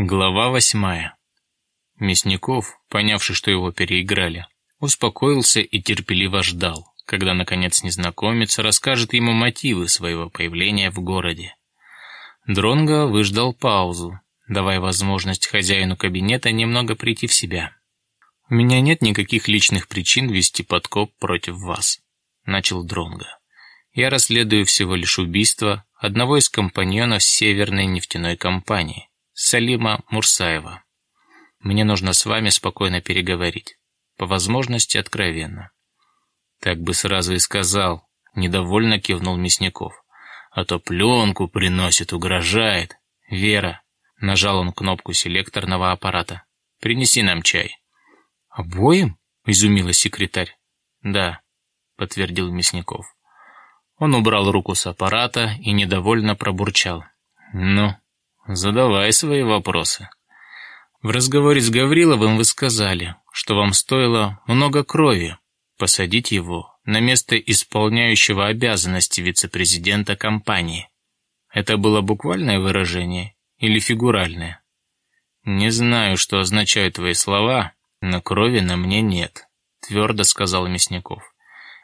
Глава восьмая. Мясников, понявший, что его переиграли, успокоился и терпеливо ждал, когда, наконец, незнакомец расскажет ему мотивы своего появления в городе. Дронго выждал паузу, давая возможность хозяину кабинета немного прийти в себя. «У меня нет никаких личных причин вести подкоп против вас», — начал Дронго. «Я расследую всего лишь убийство одного из компаньонов Северной нефтяной компании. Салима Мурсаева. Мне нужно с вами спокойно переговорить. По возможности откровенно. Так бы сразу и сказал. Недовольно кивнул Мясников. А то пленку приносит, угрожает. Вера. Нажал он кнопку селекторного аппарата. Принеси нам чай. Обоим? Изумилась секретарь. Да, подтвердил Мясников. Он убрал руку с аппарата и недовольно пробурчал. «Ну, Задавай свои вопросы. В разговоре с Гавриловым вы сказали, что вам стоило много крови посадить его на место исполняющего обязанности вице-президента компании. Это было буквальное выражение или фигуральное? Не знаю, что означают твои слова, но крови на мне нет, твердо сказал Мясников.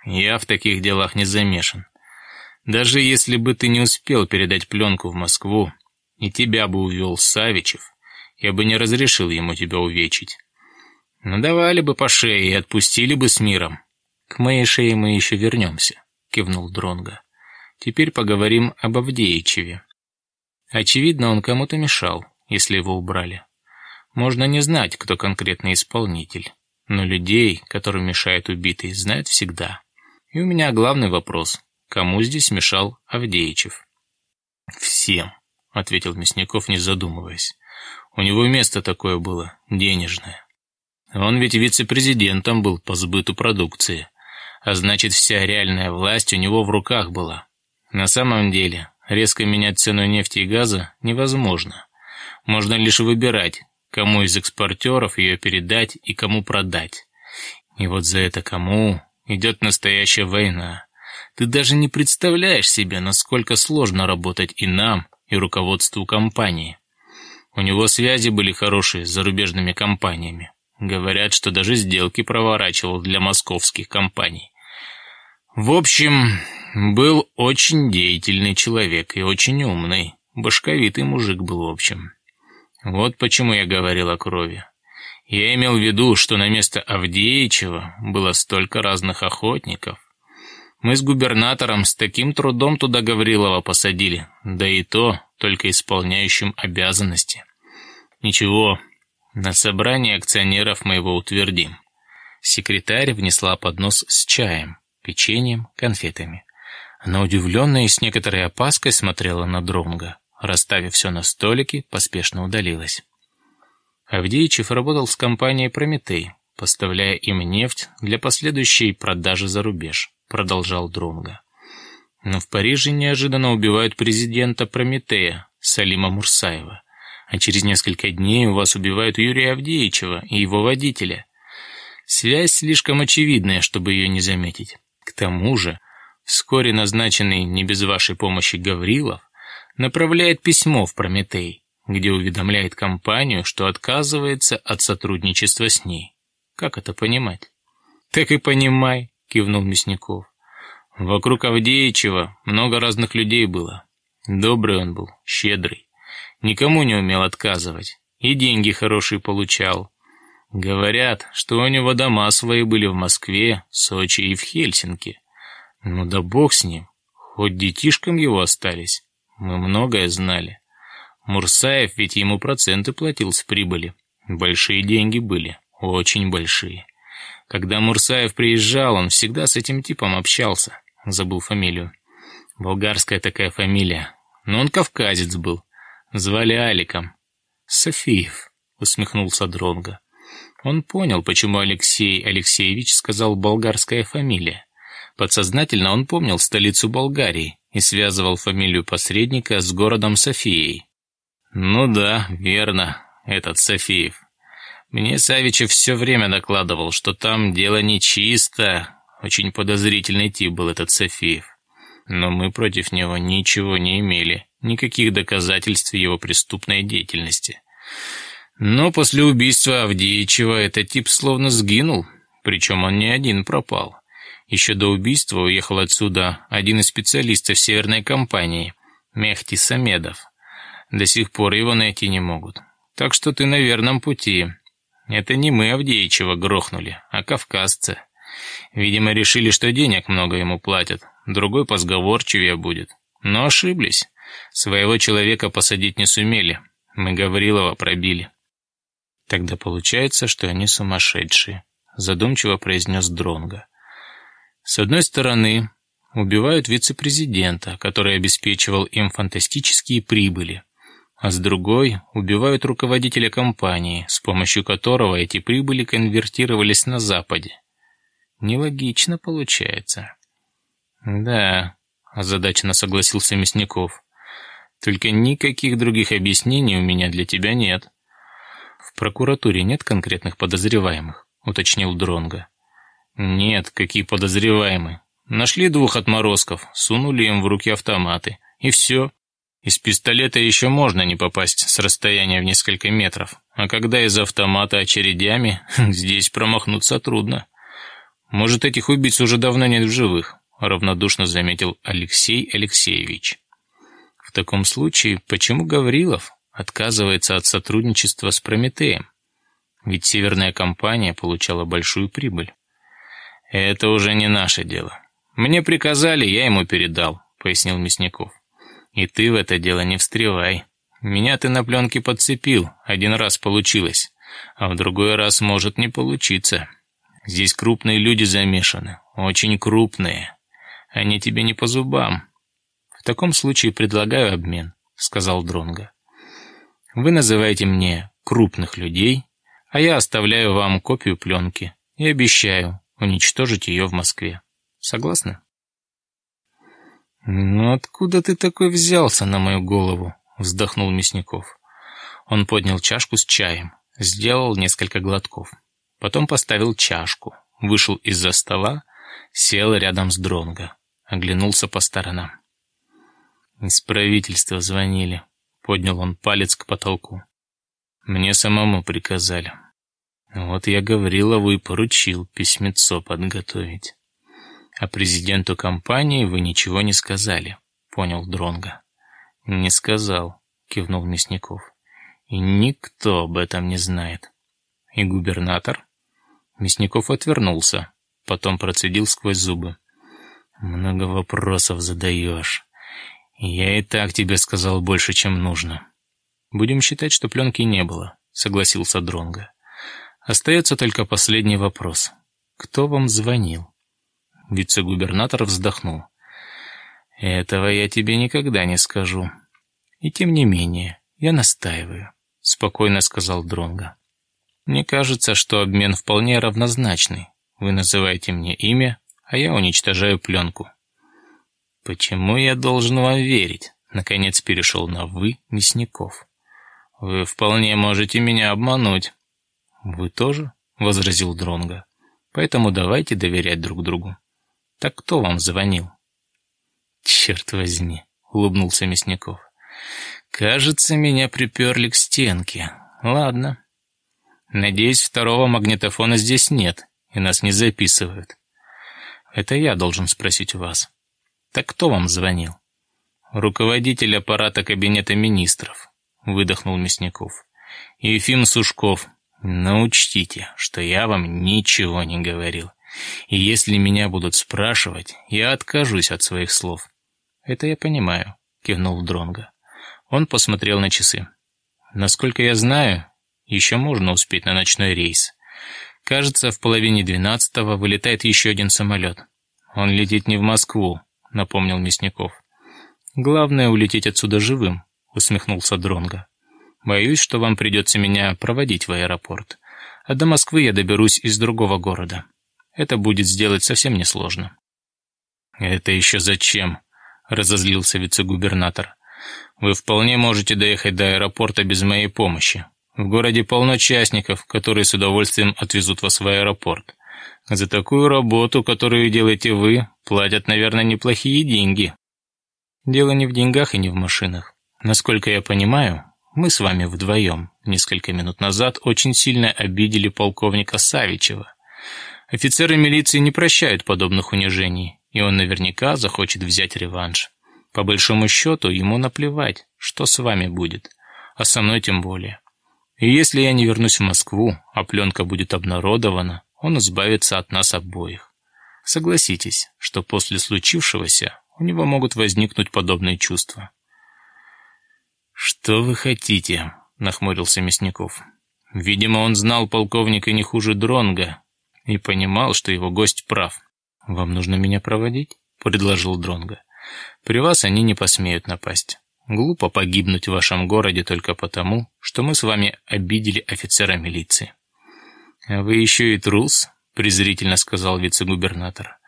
Я в таких делах не замешан. Даже если бы ты не успел передать пленку в Москву, и тебя бы увел Савичев, я бы не разрешил ему тебя увечить. Надавали бы по шее и отпустили бы с миром. К моей шее мы еще вернемся, кивнул Дронга. Теперь поговорим об Авдеичеве. Очевидно, он кому-то мешал, если его убрали. Можно не знать, кто конкретный исполнитель, но людей, которым мешает убитый, знают всегда. И у меня главный вопрос. Кому здесь мешал Авдеичев? Всем ответил Мясников, не задумываясь. У него место такое было, денежное. Он ведь вице-президентом был по сбыту продукции, а значит, вся реальная власть у него в руках была. На самом деле, резко менять цену нефти и газа невозможно. Можно лишь выбирать, кому из экспортеров ее передать и кому продать. И вот за это кому идет настоящая война. Ты даже не представляешь себе, насколько сложно работать и нам, и руководству компании. У него связи были хорошие с зарубежными компаниями. Говорят, что даже сделки проворачивал для московских компаний. В общем, был очень деятельный человек и очень умный. Башковитый мужик был в общем. Вот почему я говорил о крови. Я имел в виду, что на место Авдеичева было столько разных охотников. Мы с губернатором с таким трудом туда Гаврилова посадили, да и то только исполняющим обязанности. Ничего, на собрании акционеров мы его утвердим. Секретарь внесла поднос с чаем, печеньем, конфетами. Она удивленно и с некоторой опаской смотрела на Дронга. Расставив все на столике, поспешно удалилась. Авдеичев работал с компанией «Прометей», поставляя им нефть для последующей продажи за рубеж продолжал Дронга. Но в Париже неожиданно убивают президента Прометея, Салима Мурсаева. А через несколько дней у вас убивают Юрия Авдеичева и его водителя. Связь слишком очевидная, чтобы ее не заметить. К тому же, вскоре назначенный не без вашей помощи Гаврилов направляет письмо в Прометей, где уведомляет компанию, что отказывается от сотрудничества с ней. Как это понимать? Так и понимай, кивнул Мясников. Вокруг Авдеичева много разных людей было. Добрый он был, щедрый. Никому не умел отказывать. И деньги хорошие получал. Говорят, что у него дома свои были в Москве, Сочи и в Хельсинки. Ну да бог с ним. Хоть детишкам его остались. Мы многое знали. Мурсаев ведь ему проценты платил с прибыли. Большие деньги были, очень большие. Когда Мурсаев приезжал, он всегда с этим типом общался. Забыл фамилию. Болгарская такая фамилия. Но он кавказец был. Звали Аликом. Софиев, усмехнулся Дронга. Он понял, почему Алексей Алексеевич сказал «болгарская фамилия». Подсознательно он помнил столицу Болгарии и связывал фамилию посредника с городом Софией. «Ну да, верно, этот Софиев. Мне Савичев все время докладывал, что там дело нечисто. Очень подозрительный тип был этот Софиев. Но мы против него ничего не имели, никаких доказательств его преступной деятельности. Но после убийства Авдеичева этот тип словно сгинул, причем он не один пропал. Еще до убийства уехал отсюда один из специалистов северной компании, Мехти Самедов. До сих пор его найти не могут. Так что ты на верном пути. Это не мы Авдеичева грохнули, а кавказцы. Видимо, решили, что денег много ему платят, другой позговорчивее будет. Но ошиблись. Своего человека посадить не сумели. Мы Гаврилова пробили. Тогда получается, что они сумасшедшие, задумчиво произнес Дронга. С одной стороны, убивают вице-президента, который обеспечивал им фантастические прибыли, а с другой убивают руководителя компании, с помощью которого эти прибыли конвертировались на Западе. Нелогично получается. Да, озадаченно согласился Мясников. Только никаких других объяснений у меня для тебя нет. В прокуратуре нет конкретных подозреваемых, уточнил Дронга. «Нет, какие подозреваемые. Нашли двух отморозков, сунули им в руки автоматы. И все. Из пистолета еще можно не попасть с расстояния в несколько метров. А когда из автомата очередями, здесь промахнуться трудно. Может, этих убийц уже давно нет в живых», — равнодушно заметил Алексей Алексеевич. «В таком случае, почему Гаврилов отказывается от сотрудничества с Прометеем? Ведь северная компания получала большую прибыль». «Это уже не наше дело. Мне приказали, я ему передал», — пояснил Мясников. «И ты в это дело не встревай. Меня ты на пленке подцепил, один раз получилось, а в другой раз может не получиться. Здесь крупные люди замешаны, очень крупные. Они тебе не по зубам. В таком случае предлагаю обмен», — сказал Дронга. «Вы называете мне крупных людей, а я оставляю вам копию пленки и обещаю, уничтожить ее в Москве. Согласны? «Ну откуда ты такой взялся на мою голову?» — вздохнул Мясников. Он поднял чашку с чаем, сделал несколько глотков. Потом поставил чашку, вышел из-за стола, сел рядом с Дронго, оглянулся по сторонам. «Из правительства звонили», — поднял он палец к потолку. «Мне самому приказали. Вот я Гаврилову и поручил письмецо подготовить. А президенту компании вы ничего не сказали, понял Дронга. Не сказал, кивнул Мясников. И никто об этом не знает. И губернатор? Мясников отвернулся, потом процедил сквозь зубы. Много вопросов задаешь. Я и так тебе сказал больше, чем нужно. Будем считать, что пленки не было, согласился Дронга. Остается только последний вопрос. Кто вам звонил? Вице-губернатор вздохнул. Этого я тебе никогда не скажу. И тем не менее, я настаиваю, спокойно сказал Дронга. Мне кажется, что обмен вполне равнозначный. Вы называете мне имя, а я уничтожаю пленку. Почему я должен вам верить? Наконец перешел на «вы» Мясников. Вы вполне можете меня обмануть. «Вы тоже?» — возразил Дронга. «Поэтому давайте доверять друг другу. Так кто вам звонил?» «Черт возьми!» — улыбнулся Мясников. «Кажется, меня приперли к стенке. Ладно. Надеюсь, второго магнитофона здесь нет, и нас не записывают. Это я должен спросить у вас. Так кто вам звонил?» «Руководитель аппарата кабинета министров», — выдохнул Мясников. «Ефим Сушков, но учтите, что я вам ничего не говорил. И если меня будут спрашивать, я откажусь от своих слов. Это я понимаю, кивнул Дронга. Он посмотрел на часы. Насколько я знаю, еще можно успеть на ночной рейс. Кажется, в половине двенадцатого вылетает еще один самолет. Он летит не в Москву, напомнил Мясников. Главное улететь отсюда живым, усмехнулся Дронга. Боюсь, что вам придется меня проводить в аэропорт. А до Москвы я доберусь из другого города. Это будет сделать совсем несложно». «Это еще зачем?» — разозлился вице-губернатор. «Вы вполне можете доехать до аэропорта без моей помощи. В городе полно частников, которые с удовольствием отвезут вас в аэропорт. За такую работу, которую делаете вы, платят, наверное, неплохие деньги». «Дело не в деньгах и не в машинах. Насколько я понимаю, Мы с вами вдвоем несколько минут назад очень сильно обидели полковника Савичева. Офицеры милиции не прощают подобных унижений, и он наверняка захочет взять реванш. По большому счету, ему наплевать, что с вами будет, а со мной тем более. И если я не вернусь в Москву, а пленка будет обнародована, он избавится от нас обоих. Согласитесь, что после случившегося у него могут возникнуть подобные чувства. «Что вы хотите?» — нахмурился Мясников. Видимо, он знал полковника не хуже Дронга и понимал, что его гость прав. «Вам нужно меня проводить?» — предложил Дронга. «При вас они не посмеют напасть. Глупо погибнуть в вашем городе только потому, что мы с вами обидели офицера милиции». «А вы еще и трус?» — презрительно сказал вице-губернатор.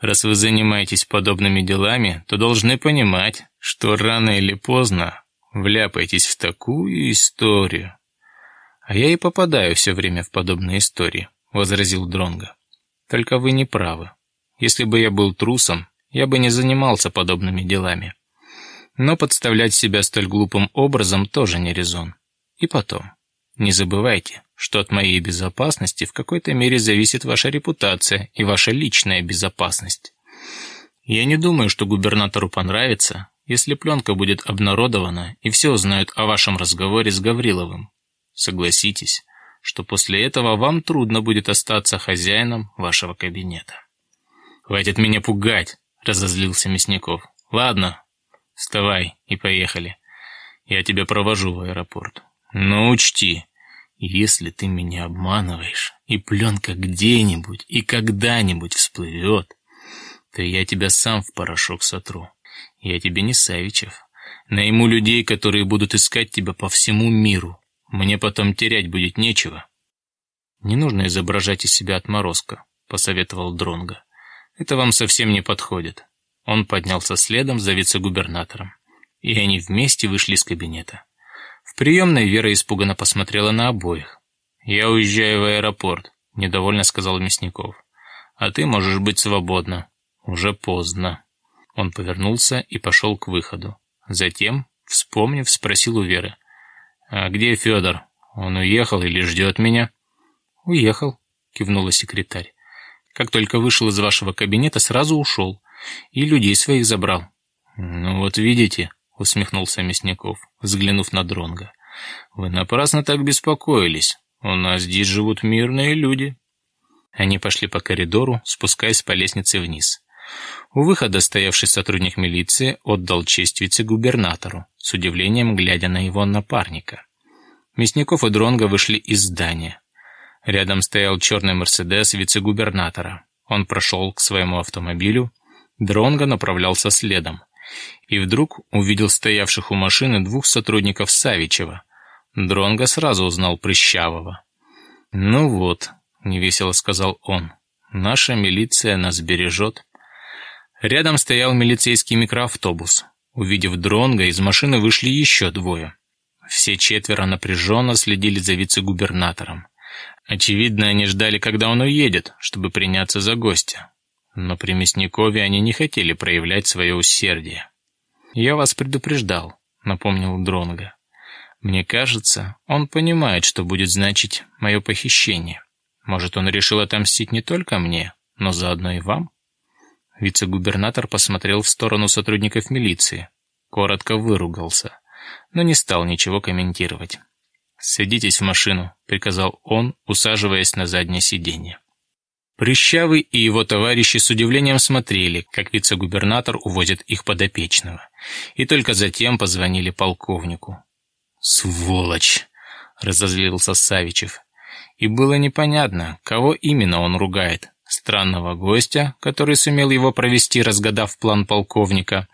«Раз вы занимаетесь подобными делами, то должны понимать, что рано или поздно вляпаетесь в такую историю. А я и попадаю все время в подобные истории, возразил Дронга. Только вы не правы. Если бы я был трусом, я бы не занимался подобными делами. Но подставлять себя столь глупым образом тоже не резон. И потом, не забывайте, что от моей безопасности в какой-то мере зависит ваша репутация и ваша личная безопасность. Я не думаю, что губернатору понравится, если пленка будет обнародована и все узнают о вашем разговоре с Гавриловым. Согласитесь, что после этого вам трудно будет остаться хозяином вашего кабинета. «Хватит меня пугать!» — разозлился Мясников. «Ладно, вставай и поехали. Я тебя провожу в аэропорт. Но учти, если ты меня обманываешь, и пленка где-нибудь и когда-нибудь всплывет, то я тебя сам в порошок сотру. Я тебе не Савичев. Найму людей, которые будут искать тебя по всему миру. Мне потом терять будет нечего. Не нужно изображать из себя отморозка, посоветовал Дронга. Это вам совсем не подходит. Он поднялся следом за вице-губернатором, и они вместе вышли из кабинета. В приемной Вера испуганно посмотрела на обоих. «Я уезжаю в аэропорт», — недовольно сказал Мясников. «А ты можешь быть свободна. Уже поздно». Он повернулся и пошел к выходу. Затем, вспомнив, спросил у Веры. «А где Федор? Он уехал или ждет меня?» «Уехал», — кивнула секретарь. «Как только вышел из вашего кабинета, сразу ушел. И людей своих забрал». «Ну вот видите», — усмехнулся Мясников, взглянув на Дронга. «Вы напрасно так беспокоились. У нас здесь живут мирные люди». Они пошли по коридору, спускаясь по лестнице вниз. У выхода стоявший сотрудник милиции отдал честь вице-губернатору, с удивлением глядя на его напарника. Мясников и Дронго вышли из здания. Рядом стоял черный «Мерседес» вице-губернатора. Он прошел к своему автомобилю. Дронго направлялся следом. И вдруг увидел стоявших у машины двух сотрудников Савичева. Дронго сразу узнал Прыщавого. «Ну вот», — невесело сказал он, — «наша милиция нас бережет». Рядом стоял милицейский микроавтобус. Увидев Дронга, из машины вышли еще двое. Все четверо напряженно следили за вице-губернатором. Очевидно, они ждали, когда он уедет, чтобы приняться за гостя. Но при Мясникове они не хотели проявлять свое усердие. «Я вас предупреждал», — напомнил Дронга. «Мне кажется, он понимает, что будет значить мое похищение. Может, он решил отомстить не только мне, но заодно и вам?» Вице-губернатор посмотрел в сторону сотрудников милиции, коротко выругался, но не стал ничего комментировать. «Садитесь в машину», — приказал он, усаживаясь на заднее сиденье. Прыщавый и его товарищи с удивлением смотрели, как вице-губернатор увозит их подопечного, и только затем позвонили полковнику. «Сволочь!» — разозлился Савичев. И было непонятно, кого именно он ругает странного гостя, который сумел его провести, разгадав план полковника,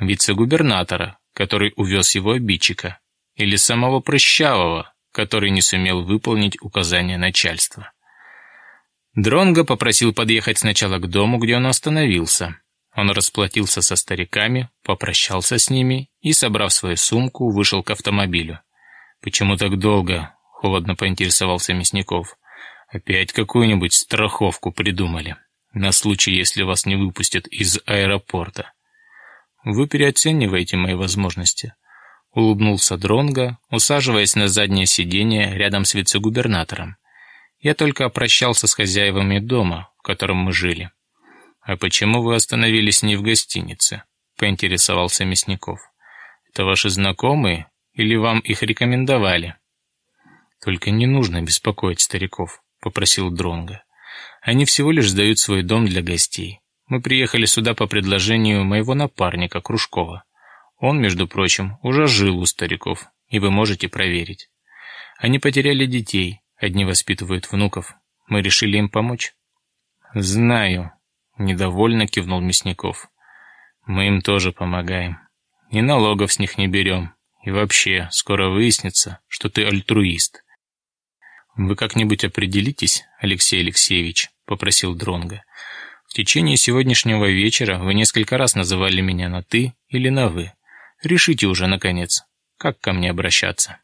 вице-губернатора, который увез его обидчика, или самого прыщавого, который не сумел выполнить указания начальства. Дронго попросил подъехать сначала к дому, где он остановился. Он расплатился со стариками, попрощался с ними и, собрав свою сумку, вышел к автомобилю. «Почему так долго?» — холодно поинтересовался Мясников. Опять какую-нибудь страховку придумали. На случай, если вас не выпустят из аэропорта. Вы переоцениваете мои возможности. улыбнулся Дронго, усаживаясь на заднее сиденье рядом с вице-губернатором. «Я только опрощался с хозяевами дома, в котором мы жили». «А почему вы остановились не в гостинице?» — поинтересовался Мясников. «Это ваши знакомые или вам их рекомендовали?» «Только не нужно беспокоить стариков», — попросил Дронго. «Они всего лишь сдают свой дом для гостей. Мы приехали сюда по предложению моего напарника Кружкова. Он, между прочим, уже жил у стариков, и вы можете проверить. Они потеряли детей, одни воспитывают внуков. Мы решили им помочь». «Знаю», — недовольно кивнул Мясников. «Мы им тоже помогаем. И налогов с них не берем. И вообще, скоро выяснится, что ты альтруист». «Вы как-нибудь определитесь, Алексей Алексеевич?» — попросил Дронга. В течение сегодняшнего вечера вы несколько раз называли меня на «ты» или на «вы». Решите уже, наконец, как ко мне обращаться».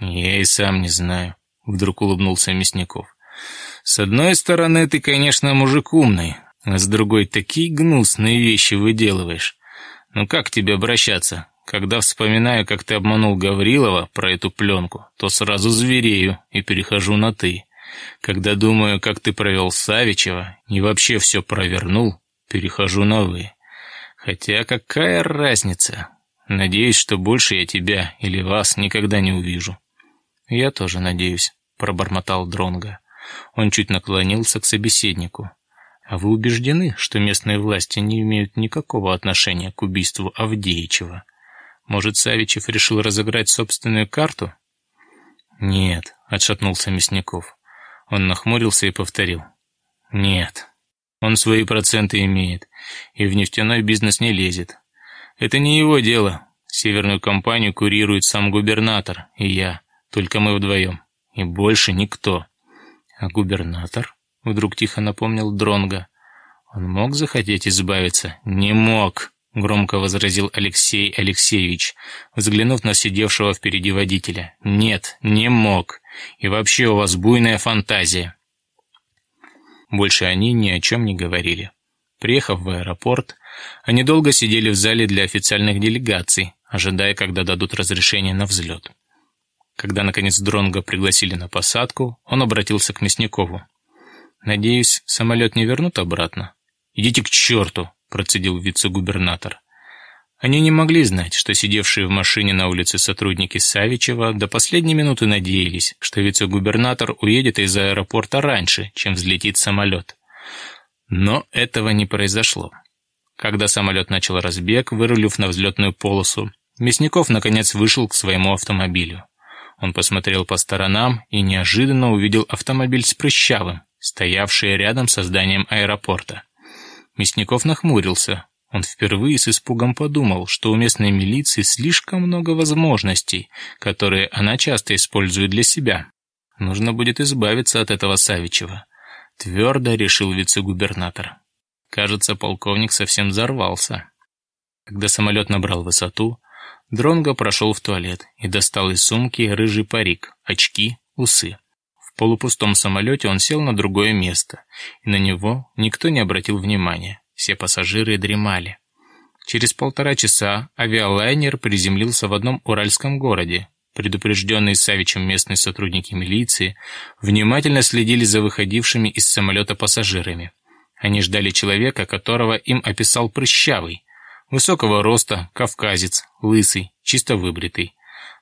«Я и сам не знаю», — вдруг улыбнулся Мясников. «С одной стороны, ты, конечно, мужик умный, а с другой такие гнусные вещи выделываешь. Ну как тебе обращаться? Когда вспоминаю, как ты обманул Гаврилова про эту пленку, то сразу зверею и перехожу на «ты». Когда думаю, как ты провел Савичева и вообще все провернул, перехожу на «вы». Хотя какая разница? Надеюсь, что больше я тебя или вас никогда не увижу. Я тоже надеюсь, пробормотал Дронга. Он чуть наклонился к собеседнику. А вы убеждены, что местные власти не имеют никакого отношения к убийству Авдеичева? Может, Савичев решил разыграть собственную карту? Нет, отшатнулся Мясников. Он нахмурился и повторил. «Нет, он свои проценты имеет и в нефтяной бизнес не лезет. Это не его дело. Северную компанию курирует сам губернатор и я, только мы вдвоем, и больше никто». «А губернатор?» — вдруг тихо напомнил Дронга. «Он мог захотеть избавиться?» «Не мог!» — громко возразил Алексей Алексеевич, взглянув на сидевшего впереди водителя. «Нет, не мог. И вообще у вас буйная фантазия». Больше они ни о чем не говорили. Приехав в аэропорт, они долго сидели в зале для официальных делегаций, ожидая, когда дадут разрешение на взлет. Когда, наконец, Дронга пригласили на посадку, он обратился к Мясникову. «Надеюсь, самолет не вернут обратно?» «Идите к черту!» Процедил вице-губернатор. Они не могли знать, что сидевшие в машине на улице сотрудники Савичева до последней минуты надеялись, что вице-губернатор уедет из аэропорта раньше, чем взлетит самолет. Но этого не произошло. Когда самолет начал разбег, вырулив на взлетную полосу, Мясников наконец вышел к своему автомобилю. Он посмотрел по сторонам и неожиданно увидел автомобиль с Прыщавым, стоявший рядом со зданием аэропорта. Мясников нахмурился. Он впервые с испугом подумал, что у местной милиции слишком много возможностей, которые она часто использует для себя. Нужно будет избавиться от этого Савичева. Твердо решил вице-губернатор. Кажется, полковник совсем взорвался. Когда самолет набрал высоту, Дронго прошел в туалет и достал из сумки рыжий парик, очки, усы. В полупустом самолете он сел на другое место, и на него никто не обратил внимания. Все пассажиры дремали. Через полтора часа авиалайнер приземлился в одном уральском городе. Предупрежденные Савичем местные сотрудники милиции внимательно следили за выходившими из самолета пассажирами. Они ждали человека, которого им описал Прыщавый. Высокого роста, кавказец, лысый, чисто выбритый.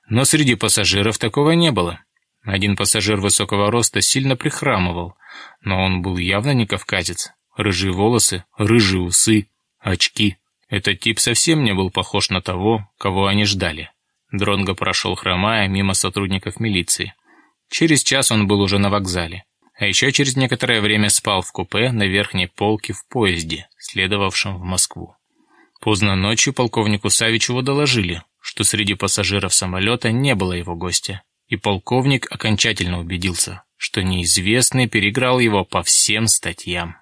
Но среди пассажиров такого не было. Один пассажир высокого роста сильно прихрамывал, но он был явно не кавказец. Рыжие волосы, рыжие усы, очки. Этот тип совсем не был похож на того, кого они ждали. Дронго прошел хромая мимо сотрудников милиции. Через час он был уже на вокзале. А еще через некоторое время спал в купе на верхней полке в поезде, следовавшем в Москву. Поздно ночью полковнику Савичеву доложили, что среди пассажиров самолета не было его гостя и полковник окончательно убедился, что неизвестный переиграл его по всем статьям.